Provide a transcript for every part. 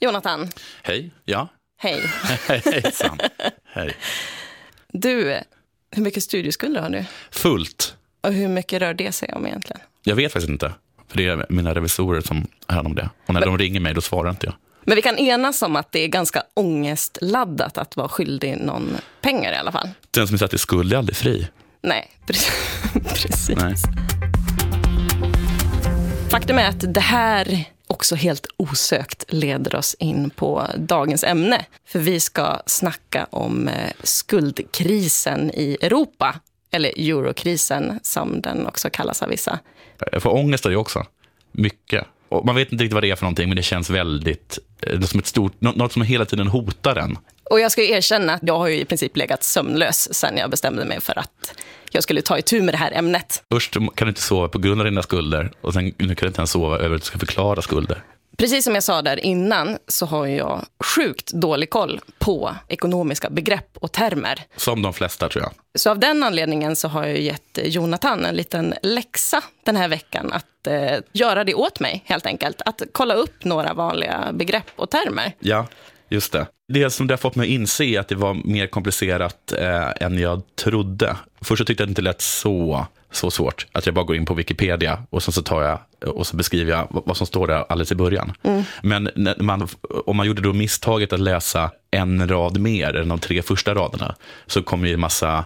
Jonathan, Hej, ja. hej. Hejsan. Hej. Du, hur mycket studieskulder har du? Fullt. Och hur mycket rör det sig om egentligen? Jag vet faktiskt inte. För det är mina revisorer som har hand om det. Och när de ringer mig, då svarar inte jag. Men vi kan enas om att det är ganska ångestladdat att vara skyldig någon pengar i alla fall. Den som är satt i skuld är aldrig fri. Nej, pre- precis. Nej. Faktum är att det här också helt osökt leder oss in på dagens ämne. För vi ska snacka om eh, skuldkrisen i Europa. Eller eurokrisen, som den också kallas av vissa. Jag får ångest av det också. Mycket. Och man vet inte riktigt vad det är för någonting, men det känns väldigt... eh, som ett stort, nå- något som hela tiden hotar en. Och jag ska erkänna att jag har ju i princip legat sömnlös sen jag bestämde mig för att jag skulle ta itu med det här ämnet. Först kan du inte sova på grund av dina skulder och sen nu kan du inte ens sova över att du ska förklara skulder. Precis som jag sa där innan så har jag sjukt dålig koll på ekonomiska begrepp och termer. Som de flesta, tror jag. Så av den anledningen så har jag gett Jonathan en liten läxa den här veckan att eh, göra det åt mig, helt enkelt. Att kolla upp några vanliga begrepp och termer. Ja, just det. Det som det har fått mig att inse är att det var mer komplicerat eh, än jag trodde. Först så tyckte jag det inte lät så, så svårt. Att jag bara går in på Wikipedia och sen så tar jag och så beskriver jag vad, som står där alldeles i början. Men när man, om man gjorde då misstaget att läsa en rad mer än de tre första raderna så kommer ju massa,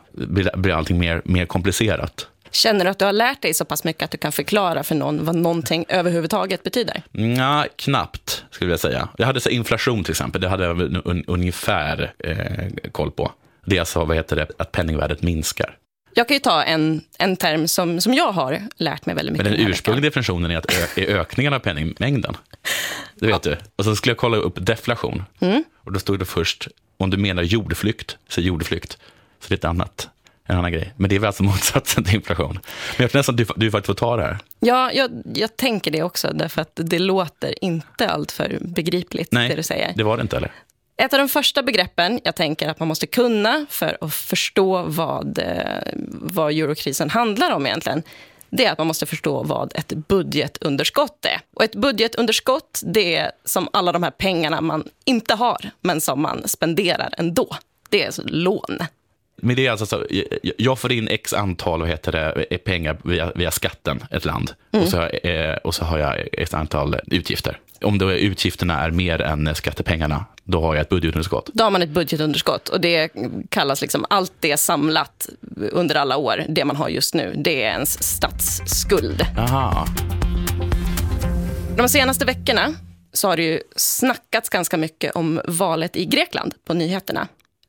blir allting mer, mer komplicerat. Känner du att du har lärt dig så pass mycket att du kan förklara för någon vad någonting överhuvudtaget betyder? Nej, knappt skulle jag säga. Jag hade så inflation till exempel, det hade jag un, un, ungefär eh, koll på. Det är alltså, vad heter det, att penningvärdet minskar. Jag kan ju ta en, en term som, som jag har lärt mig väldigt mycket Men den ursprungliga definitionen är, att ö, är ökningen av penningmängden. Det vet du. Och så skulle jag kolla upp deflation. Och då stod det först, om du menar jordflykt, så jordflykt. Så det är ett annat, en annan grej. Men det är väl alltså motsatsen till inflation. Men jag tror nästan att du, du faktiskt får ta det här. Ja, jag, jag tänker det också, därför att det låter inte alltför begripligt, det du säger. det var det inte eller? Ett av de första begreppen jag tänker att man måste kunna för att förstå vad, eh, vad eurokrisen handlar om egentligen, det är att man måste förstå vad ett budgetunderskott är. Och ett budgetunderskott, det är som alla de här pengarna man inte har, men som man spenderar ändå. Det är alltså lån. Men det är alltså så, jag- får in x antal vad heter det, eh, pengar via, via skatten, ett land. Och, så, eh, och så har jag ett antal utgifter. Om då utgifterna är mer än skattepengarna, då har jag ett budgetunderskott. Då har man ett budgetunderskott och det kallas liksom allt det samlat under alla år, det man har just nu, det är ens statsskuld. Aha. De senaste veckorna så har det ju snackats ganska mycket om valet i Grekland på nyheterna.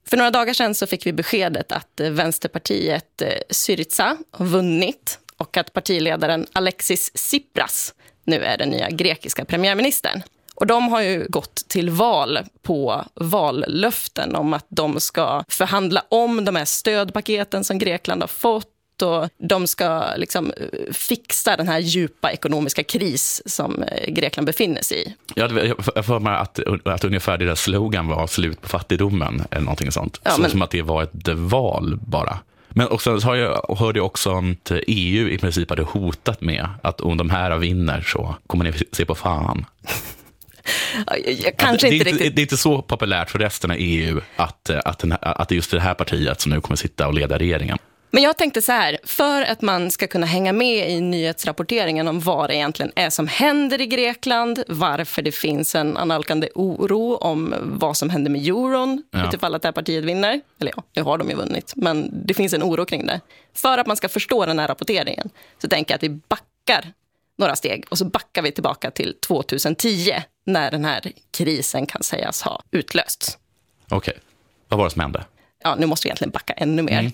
För några dagar sedan så fick vi beskedet att eh, Vänsterpartiet eh, Syriza har vunnit och att partiledaren Alexis Tsipras nu är den nya grekiska premiärministern. Och de har ju gått till val på vallöften om att de ska förhandla om de här stödpaketen som Grekland har fått och de ska liksom fixa den här djupa ekonomiska kris som eh, Grekland befinner sig i. Jag har för mig att, att ungefär deras slogan var slut på fattigdomen, eller någonting sånt. Ja, så, men- Som att det var ett val bara. Men också, så har jag, hörde jag också att EU i princip hade hotat med att om de här vinner så kommer ni se på fan. Jag, kanske det, inte är riktigt... det är inte så populärt för resten av EU att, eh, att, den att det är just det här partiet som nu kommer sitta och leda regeringen. Men jag tänkte så här, för att man ska kunna hänga med i nyhetsrapporteringen om vad det egentligen är som händer i Grekland, varför det finns en analkande oro om vad som händer med euron Ja. utifall att det här partiet vinner. Eller ja, nu har de ju vunnit, men det finns en oro kring det. För att man ska förstå den här rapporteringen så tänker jag att vi backar några steg och så backar vi tillbaka till 2010 när den här krisen kan sägas ha utlösts. Okej, vad var det som hände? Ja, nu måste vi egentligen backa ännu mer.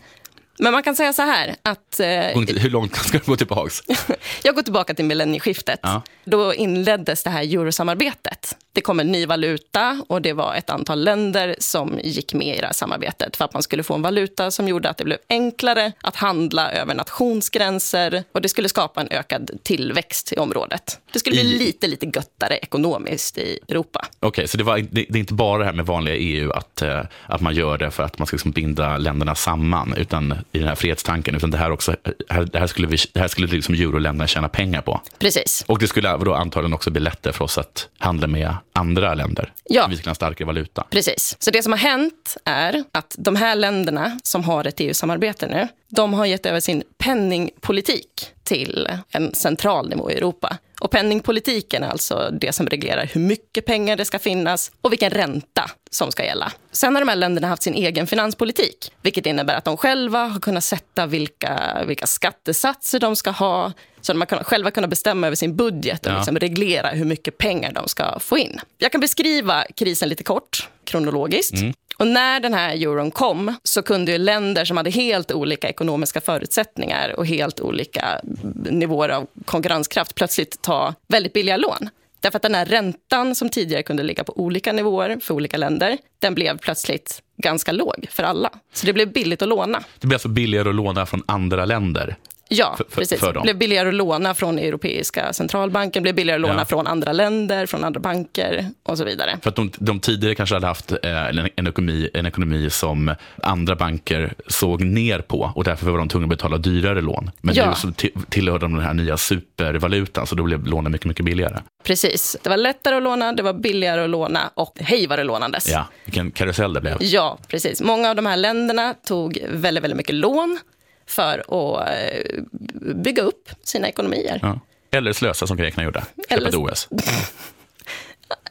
Men man kan säga så här att eh, Hur långt ska du gå tillbaks? Jag går tillbaka till millennieskiftet. Ja. Då inleddes det här eurosamarbetet. Det kom en ny valuta och det var ett antal länder som gick med i det här samarbetet för att man skulle få en valuta som gjorde att det blev enklare att handla över nationsgränser och det skulle skapa en ökad tillväxt i området. Det skulle bli I- lite, lite göttare ekonomiskt i Europa. Okej, så det, var, det, det är inte bara det här med vanliga EU, att, eh, att man gör det för att man ska liksom binda länderna samman, utan i den här fredstanken, utan det här, också, här, det här skulle, vi, det här skulle liksom euroländerna tjäna pengar på. Precis. Och det skulle då antagligen också bli lättare för oss att handla med andra länder. Ja. Vi ska ha en starkare valuta. Precis. Så det som har hänt är att de här länderna som har ett EU-samarbete nu, de har gett över sin penningpolitik till en central nivå i Europa. Och penningpolitiken är alltså det som reglerar hur mycket pengar det ska finnas och vilken ränta som ska gälla. Sen har de här länderna haft sin egen finanspolitik, vilket innebär att de själva har kunnat sätta vilka, vilka skattesatser de ska ha, så de har själva kunnat bestämma över sin budget och Ja. liksom reglera hur mycket pengar de ska få in. Jag kan beskriva krisen lite kort, kronologiskt. Och när den här euron kom så kunde ju länder som hade helt olika ekonomiska förutsättningar och helt olika nivåer av konkurrenskraft plötsligt ta väldigt billiga lån. Därför att den här räntan som tidigare kunde ligga på olika nivåer för olika länder, den blev plötsligt ganska låg för alla. Så det blev billigt att låna. Det blev alltså billigare att låna från andra länder. Ja, För- precis. för dem. blev billigare att låna från Europeiska centralbanken, blev billigare att låna Ja. från andra länder, från andra banker och så vidare. För att de, de tidigare kanske hade haft eh, en, en, ekonomi, en ekonomi som andra banker såg ner på och därför var de tvungna att betala dyrare lån. Men Ja. nu så tillhörde de den här nya supervalutan, så då blev lånen mycket, mycket billigare. Precis. Det var lättare att låna, det var billigare att låna och hej vad det lånades. Ja, vilken karusell det blev. Ja, precis. Många av de här länderna tog väldigt, väldigt mycket lån för att eh, bygga upp sina ekonomier. Ja. Eller slösa som grekerna gjorde. Eller- ett OS.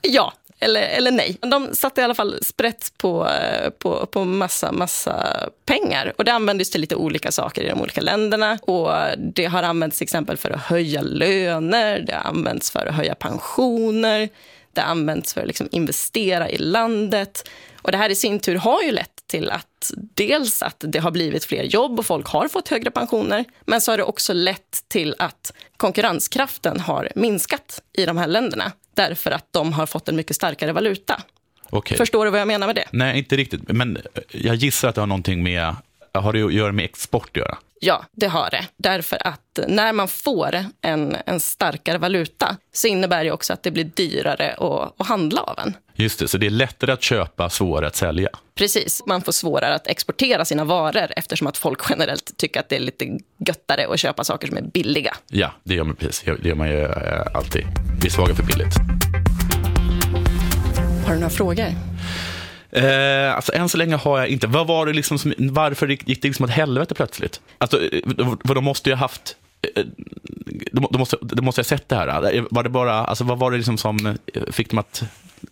Ja, eller, eller nej. De satte i alla fall sprätt på, eh, på, på massa, massa pengar. Och det användes till lite olika saker i de olika länderna. Och det har använts till exempel för att höja löner, det har använts för att höja pensioner, det har använts för att liksom investera i landet. Och det här i sin tur har ju lett till att dels att det har blivit fler jobb och folk har fått högre pensioner, men så har det också lett till att konkurrenskraften har minskat i de här länderna, därför att de har fått en mycket starkare valuta. Okej. Förstår du vad jag menar med det? Nej, inte riktigt. Men jag gissar att det har någonting med, har det att göra med export att göra? Ja, det har det. Därför att när man får en, en starkare valuta så innebär det också att det blir dyrare att, att handla av en. Just det, så det är lättare att köpa, svårare att sälja. Precis, man får svårare att exportera sina varor eftersom att folk generellt tycker att det är lite göttare att köpa saker som är billiga. Ja, det gör man precis. Det gör man ju eh, alltid. Vi är svaga för billigt. Har du några frågor? Eh, alltså, än så länge har jag inte. Vad var det liksom som, varför gick det liksom åt helvete plötsligt? Alltså, eh, för de måste ju ha haft... eh, De, måste, de måste ha sett det här. Eh, Var det bara, alltså, vad var det liksom som fick dem att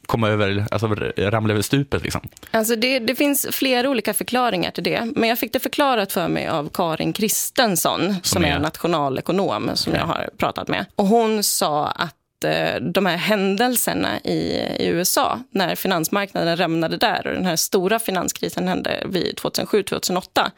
komma över, alltså ramla över stupet? Liksom? Alltså det, det finns flera olika förklaringar till det. Men jag fick det förklarat för mig av Karin Kristensson, som, är? är nationalekonom som jag har pratat med. Och hon sa att Eh, de här händelserna i, i USA, när finansmarknaden rämnade där och den här stora finanskrisen hände vid 2007-2008,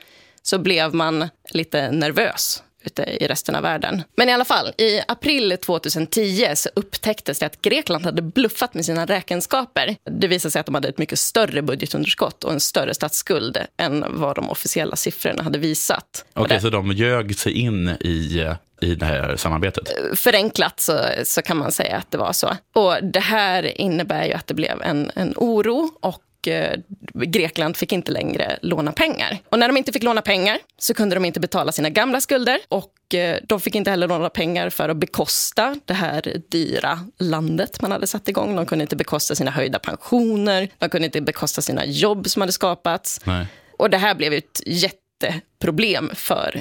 så blev man lite nervös ute i resten av världen. Men i alla fall, i april 2010 så upptäcktes det att Grekland hade bluffat med sina räkenskaper. Det visade sig att de hade ett mycket större budgetunderskott och en större statsskuld än vad de officiella siffrorna hade visat. Okej, okay, så de ljög sig in i, eh, i det här samarbetet? förenklat så, så kan man säga att det var så. Och det här innebär ju att det blev en, en oro och eh, Grekland fick inte längre låna pengar. Och när de inte fick låna pengar så kunde de inte betala sina gamla skulder och eh, de fick inte heller låna pengar för att bekosta det här dyra landet man hade satt igång. De kunde inte bekosta sina höjda pensioner, de kunde inte bekosta sina jobb som hade skapats. Nej. Och det här blev ett jätteproblem för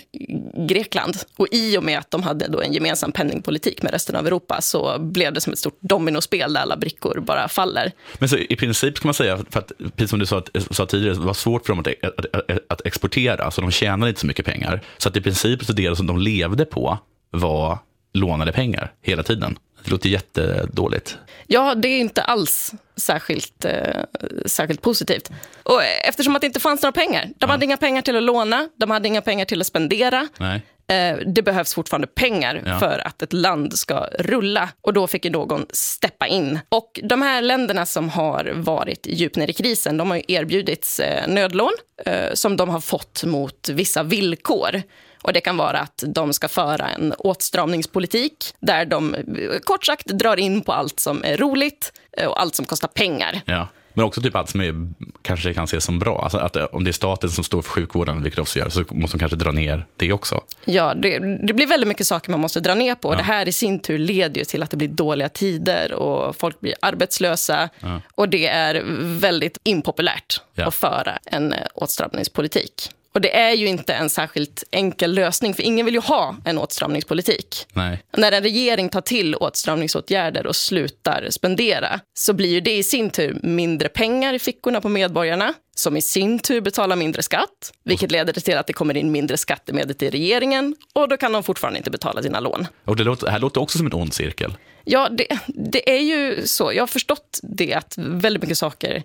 Grekland. Och i och med att de hade då en gemensam penningpolitik med resten av Europa så blev det som ett stort dominospel där alla brickor bara faller. Men så i princip kan man säga, för att, precis som du sa, eh, sa tidigare, det var svårt för dem att, e-, e-, att, att, exportera, så de tjänade inte så mycket pengar. Så att i princip så det som de levde på var lånade pengar hela tiden. Det låter jättedåligt. Ja, det är inte alls särskilt, eh, särskilt positivt. Och eftersom att det inte fanns några pengar. De hade inga pengar till att låna, de hade inga pengar till att spendera. Nej. Eh, det behövs fortfarande pengar Ja. för att ett land ska rulla. Och då fick ju någon steppa in. Och de här länderna som har varit djupt ner i krisen, de har ju erbjudits eh, nödlån eh, som de har fått mot vissa villkor. Och Det kan vara att de ska föra en åtstramningspolitik där de eh, kort sagt drar in på allt som är roligt eh, och allt som kostar pengar. Ja. Men också typ allt som är, kanske kan ses som bra. Alltså att eh, om det är staten som står för sjukvården, vilket också gör, så måste de kanske dra ner det också. Ja, det, det blir väldigt mycket saker man måste dra ner på. Ja. Det här i sin tur leder till att det blir dåliga tider och folk blir arbetslösa. Ja. Och det är väldigt impopulärt Ja. att föra en åtstramningspolitik. Och det är ju inte en särskilt enkel lösning, för ingen vill ju ha en åtstramningspolitik. Nej. När en regering tar till åtstramningsåtgärder och slutar spendera så blir ju det i sin tur mindre pengar i fickorna på medborgarna som i sin tur betalar mindre skatt, vilket leder till att det kommer in mindre skattemedel till regeringen och då kan de fortfarande inte betala sina lån. Och det, låter, här låter också som en ond cirkel. Ja, det, det är ju så. Jag har förstått det att väldigt mycket saker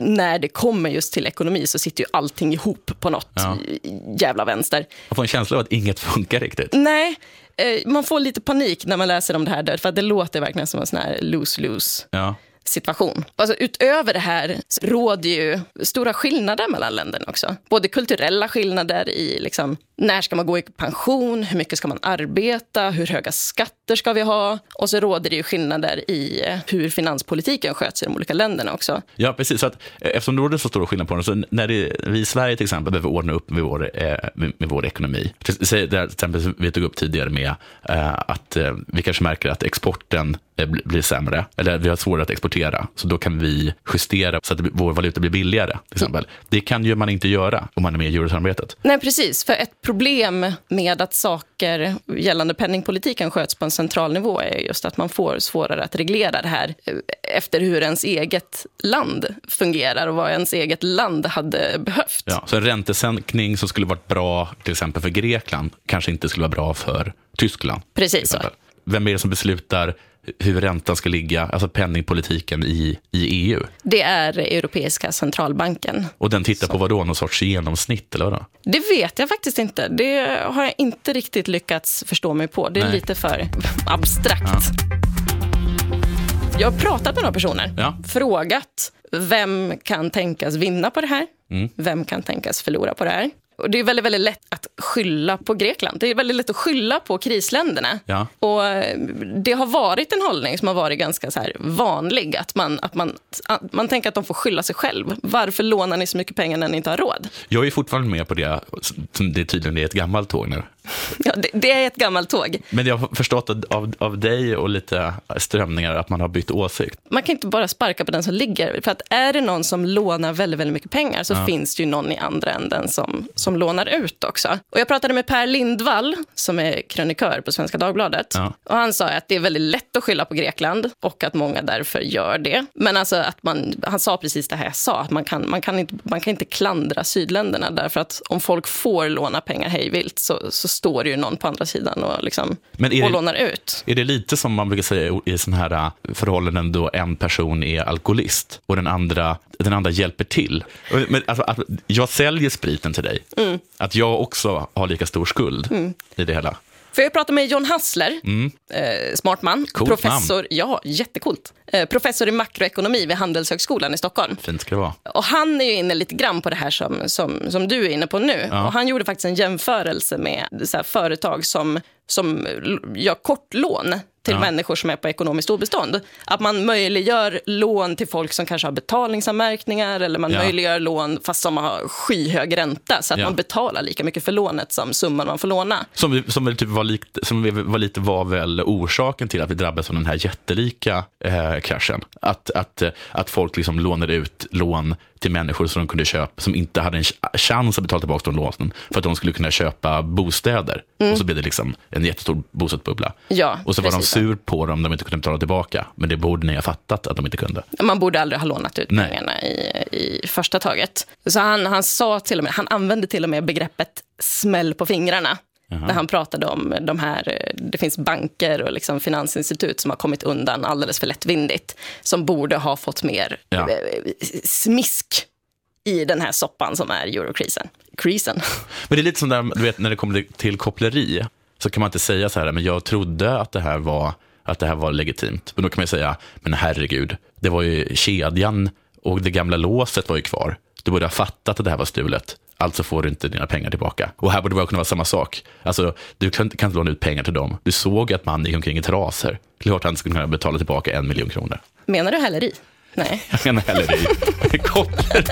när det kommer just till ekonomi så sitter ju allting ihop på något Ja. jävla vänster. Man får en känsla av att inget funkar riktigt. Nej, eh, man får lite panik när man läser om det här, för det låter verkligen som en sån här lose-lose Ja situation. Alltså, utöver det här råder ju stora skillnader mellan länderna också. Både kulturella skillnader i liksom, när ska man gå i pension, hur mycket ska man arbeta, hur höga skatter ska vi ha? Och så råder det ju skillnader i hur finanspolitiken sköts i de olika länderna också. Ja, precis. Så att, eh, eftersom det råder så stora skillnader på den, så när det, vi i Sverige till exempel behöver ordna upp med vår, eh, med, med vår ekonomi. Till, exempel vi tog upp tidigare med eh, att vi kanske märker att exporten blir sämre, eller vi har svårare att exportera, så då kan vi justera så att vår valuta blir billigare. till exempel. Det kan ju man inte göra om man är med i eurosamarbetet. Nej, precis. För ett problem med att saker gällande penningpolitiken sköts på en central nivå är just att man får svårare att reglera det här eh, efter hur ens eget land fungerar och vad ens eget land hade behövt. Ja, så en räntesänkning som skulle varit bra till exempel för Grekland kanske inte skulle vara bra för Tyskland. Precis så. Vem är det som beslutar hur räntan ska ligga, alltså penningpolitiken i, i EU? Det är Europeiska centralbanken. Och den tittar på vad då, någon sorts genomsnitt eller vadå? Det vet jag faktiskt inte. Det har jag inte riktigt lyckats förstå mig på. Det är Nej. lite för abstrakt. Jag har pratat med några personer, Ja. frågat vem kan tänkas vinna på det här? Mm. Vem kan tänkas förlora på det här? Och det är väldigt, väldigt lätt att skylla på Grekland. Det är väldigt lätt att skylla på krisländerna. Ja. Och eh, det har varit en hållning som har varit ganska så vanlig. Att man, att man, att man tänker att de får skylla sig själv. Varför lånar ni så mycket pengar när ni inte har råd? Jag är fortfarande med på det, det är tydligen är ett gammalt tåg nu. Ja, det, det är ett gammalt tåg. Men jag har förstått av, av dig och lite strömningar att man har bytt åsikt. Man kan inte bara sparka på den som ligger. För att är det någon som lånar väldigt, väldigt mycket pengar så finns det ju någon i andra änden som, som lånar ut också. Och jag pratade med Per Lindvall som är krönikör på Svenska Dagbladet. Ja. Och han sa att det är väldigt lätt att skylla på Grekland och att många därför gör det. Men alltså att man, han sa precis det här jag sa, att man kan, man kan, inte, man kan inte klandra sydländerna därför att om folk får låna pengar hejvilt så, så står det ju någon på andra sidan och, liksom, Men är och det- lånar ut. Är det lite som man brukar säga i sådana här äh, förhållanden då en person är alkoholist och den andra, den andra hjälper till? Men, alltså, att jag säljer spriten till dig, Mm. att jag också har lika stor skuld i det hela. För jag pratade med John Hassler, eh, smart man, Mm. Coolt professor, ja, jättecoolt. Eh, professor i makroekonomi vid Handelshögskolan i Stockholm. Fint ska det vara. Och han är ju inne lite grann på det här som, som, som du är inne på nu. Och han gjorde faktiskt en jämförelse med så företag som, som gör kortlån till Ja. människor som är på ekonomiskt obestånd. Att man möjliggör lån till folk som kanske har betalningsanmärkningar eller man Ja. möjliggör lån fast som har skyhög ränta så att Ja. man betalar lika mycket för lånet som summan man får låna. Som, som, väl typ var, likt, som var lite var väl orsaken till att vi drabbades av den här jättelika eh, kraschen. Att, att, att folk liksom lånade ut lån till människor som de kunde köpa, som inte hade en ch- chans att betala tillbaka de lånen för att de skulle kunna köpa bostäder. Och så blev det liksom en jättestor bostadsbubbla. Ja, och så var de sur på dem om de inte kunde betala tillbaka. Men det borde ni ha fattat att de inte kunde. Man borde aldrig ha lånat ut pengarna i, i första taget. Så han, han sa till och med, han använde till och med begreppet smäll på fingrarna. När han pratade om de här, eh, det finns banker och liksom finansinstitut som har kommit undan alldeles för lättvindigt. Som borde ha fått mer Ja. eh, smisk i den här soppan som är eurokrisen. Krisen. Men det är lite som där, du vet, när det kommer till koppleri, så kan man inte säga så här, men jag trodde att det här var, att det här var legitimt. Men då kan man säga, men herregud, det var ju kedjan och det gamla låset var ju kvar. Du borde ha fattat att det här var stulet. Alltså får du inte dina pengar tillbaka. Och här borde det kunna vara samma sak. Alltså, du kan, kan inte låna ut pengar till dem. Du såg att man gick omkring i trasor. Klart han skulle kunna betala tillbaka en miljon kronor. Menar du häleri? Nej. Jag menar häleri. Koppleri.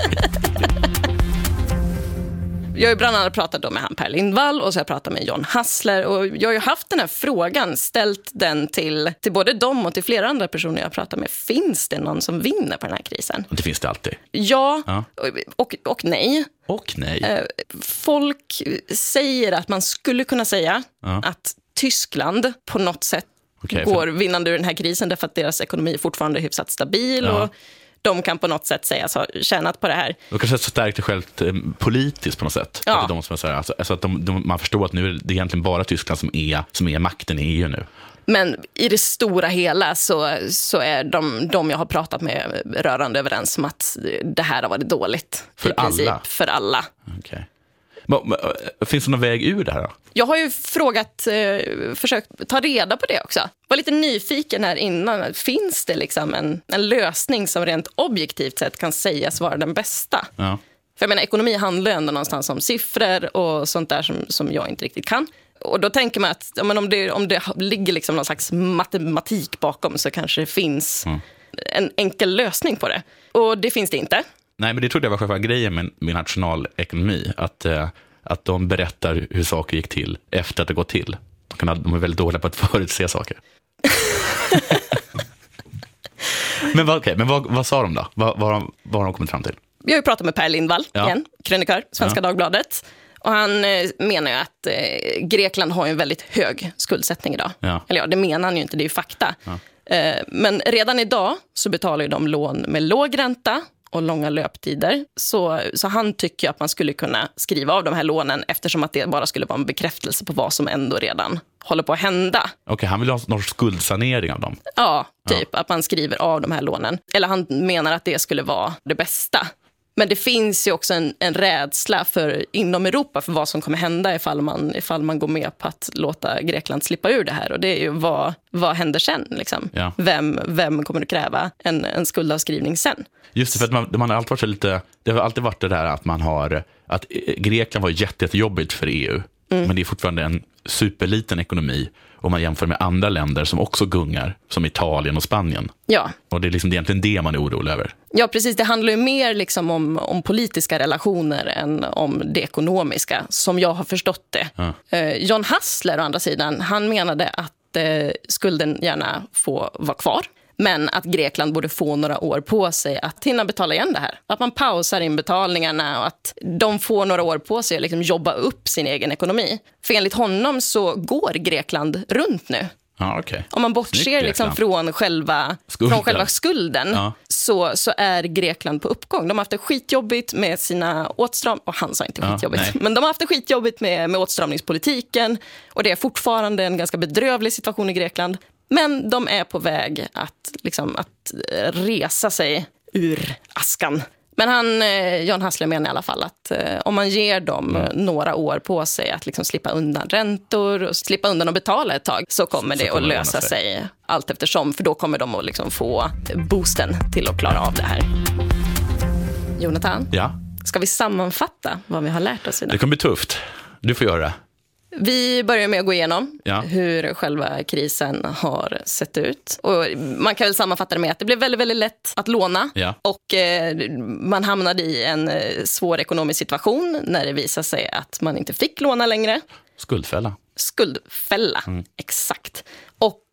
Jag har ju bland annat pratat då med han Per Lindvall och så har jag pratat med John Hassler. Och jag har ju haft den här frågan, ställt den till, till både dem och till flera andra personer jag har pratat med. Finns det någon som vinner på den här krisen? Det finns det alltid. Ja, Ja. Och, och nej. Och nej. Eh, Folk säger att man skulle kunna säga Ja. att Tyskland på något sätt för- går vinnande ur den här krisen därför att deras ekonomi är fortfarande hyfsat stabil Ja. och de kan på något sätt sägas ha tjänat på det här. De kanske har stärkt det självt eh, politiskt på något sätt. Ja. Att de som är så här, alltså, alltså att de, de, man förstår att nu är det egentligen bara Tyskland som är, som är makten i EU nu. Men i det stora hela så, så är de, de jag har pratat med rörande överens om att det här har varit dåligt. För alla? För alla. Okej. Finns det någon väg ur det här? Då? Jag har ju frågat, eh, försökt ta reda på det också. Var lite nyfiken här innan. Finns det liksom en, en lösning som rent objektivt sett kan sägas vara den bästa? Ja. För jag menar, ekonomi handlar ju ändå någonstans om siffror och sånt där som, som jag inte riktigt kan. Och då tänker man att ja, men om, det, om det ligger liksom någon slags matematik bakom så kanske det finns en enkel lösning på det. Och det finns det inte. Nej, men det trodde jag var själva grejen med, med nationalekonomi. Att, eh, att de berättar hur saker gick till efter att det gått till. De, kan, de är väldigt dåliga på att förutse saker. men vad, okej, men vad, vad sa de då? Vad, vad, de, vad har de kommit fram till? Vi har ju pratat med Per Lindvall, Ja. igen, krönikör, Svenska Ja. Dagbladet. Och han eh, menar ju att eh, Grekland har en väldigt hög skuldsättning idag. Ja. Eller ja, det menar han ju inte, det är ju fakta. Eh, men redan idag så betalar ju de lån med låg ränta och långa löptider. Så, så han tycker att man skulle kunna skriva av de här lånen eftersom att det bara skulle vara en bekräftelse på vad som ändå redan håller på att hända. Okej, han vill ha någon skuldsanering av dem. Ja, typ att man skriver av de här lånen. Eller han menar att det skulle vara det bästa. Men det finns ju också en, en rädsla för, inom Europa för vad som kommer hända ifall man, ifall man går med på att låta Grekland slippa ur det här. Och det är ju vad, vad händer sen? Liksom? Ja. Vem, vem kommer att kräva en, en skuldavskrivning sen? Just det, för att man, man har alltid varit så lite, det har alltid varit det där att man har, att Grekland var jätte, jättejobbigt för EU, men det är fortfarande en superliten ekonomi om man jämför med andra länder som också gungar, som Italien och Spanien. Ja, Och det är liksom egentligen det man är orolig över. Ja, precis. Det handlar ju mer liksom om, om politiska relationer än om det ekonomiska, som jag har förstått det. Ja. Eh, John Hassler, å andra sidan, han menade att eh, skulden gärna får vara kvar men att Grekland borde få några år på sig att hinna betala igen det här. Att man pausar inbetalningarna och att de får några år på sig att liksom jobba upp sin egen ekonomi. För enligt honom så går Grekland runt nu. Ja, okej. Om man bortser liksom från, själva Skulden. från själva skulden Ja. så, så är Grekland på uppgång. De har haft det skitjobbigt med sina åtstram... Och han sa inte Ja, skitjobbigt. nej. men de har haft det skitjobbigt med, med åtstramningspolitiken. Och det är fortfarande en ganska bedrövlig situation i Grekland. Men de är på väg att, liksom, att eh, resa sig ur askan. Men han, eh, Jan Hassler menar i alla fall att eh, om man ger dem Mm. några år på sig att liksom slippa undan räntor och slippa undan att betala ett tag så kommer Så det kommer att det lösa sig. sig allt eftersom. För då kommer de att liksom få boosten till att klara av det här. Jonathan, Ja, ska vi sammanfatta vad vi har lärt oss det idag? kommer bli tufft. Du får göra det. Vi börjar med att gå igenom Ja. hur själva krisen har sett ut. Och man kan väl sammanfatta det med att det blev väldigt, väldigt lätt att låna. Ja. Och eh, man hamnade i en eh, svår ekonomisk situation när det visade sig att man inte fick låna längre. Skuldfälla. Skuldfälla, Mm. exakt.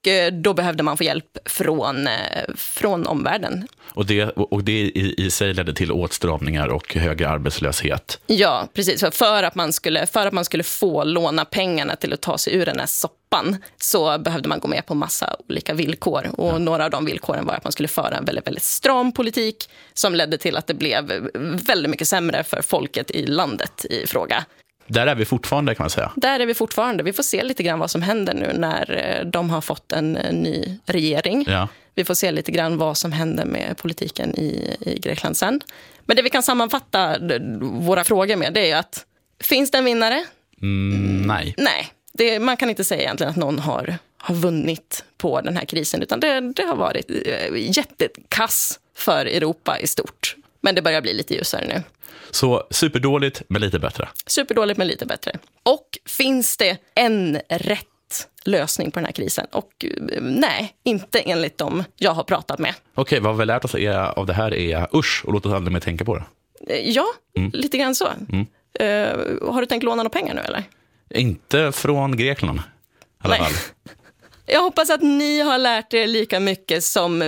Eh, då behövde man få hjälp från, eh, från omvärlden. Och det, och det i, i sig ledde till åtstramningar och högre arbetslöshet. Ja, precis. För, för, att man skulle, för att man skulle få låna pengarna till att ta sig ur den här soppan så behövde man gå med på massa olika villkor. Och Några av de villkoren var att man skulle föra en väldigt, väldigt stram politik som ledde till att det blev väldigt mycket sämre för folket i landet i fråga. Där är vi fortfarande kan man säga. Där är vi fortfarande. Vi får se lite grann vad som händer nu när eh, de har fått en eh, ny regering. Ja. Vi får se lite grann vad som händer med politiken i, i Grekland sen. Men det vi kan sammanfatta våra frågor med det är att finns det en vinnare? Mm, nej. Nej, det, man kan inte säga egentligen att någon har, har vunnit på den här krisen utan det, det har varit eh, jättekass för Europa i stort. Men det börjar bli lite ljusare nu. Så superdåligt, men lite bättre. Superdåligt men lite bättre. Och finns det en rätt lösning på den här krisen. Och eh, nej, inte enligt dem jag har pratat med. Okej, vad vi har lärt oss är, av det här är usch och låt oss aldrig mer tänka på det. Eh, Ja, lite grann så. Eh, har du tänkt låna några pengar nu eller? Inte från Grekland i alla Nej. fall. Jag hoppas att ni har lärt er lika mycket som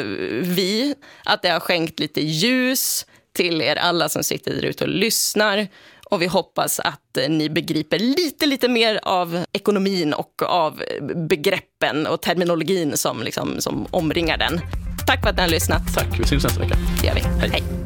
vi. Att det har skänkt lite ljus till er alla som sitter där ute och lyssnar. Och vi hoppas att eh, ni begriper lite, lite mer av ekonomin och av begreppen och terminologin som, liksom, som omringar den. Tack för att ni har lyssnat. Tack, vi syns nästa vecka. Det gör vi. Hej. Hej.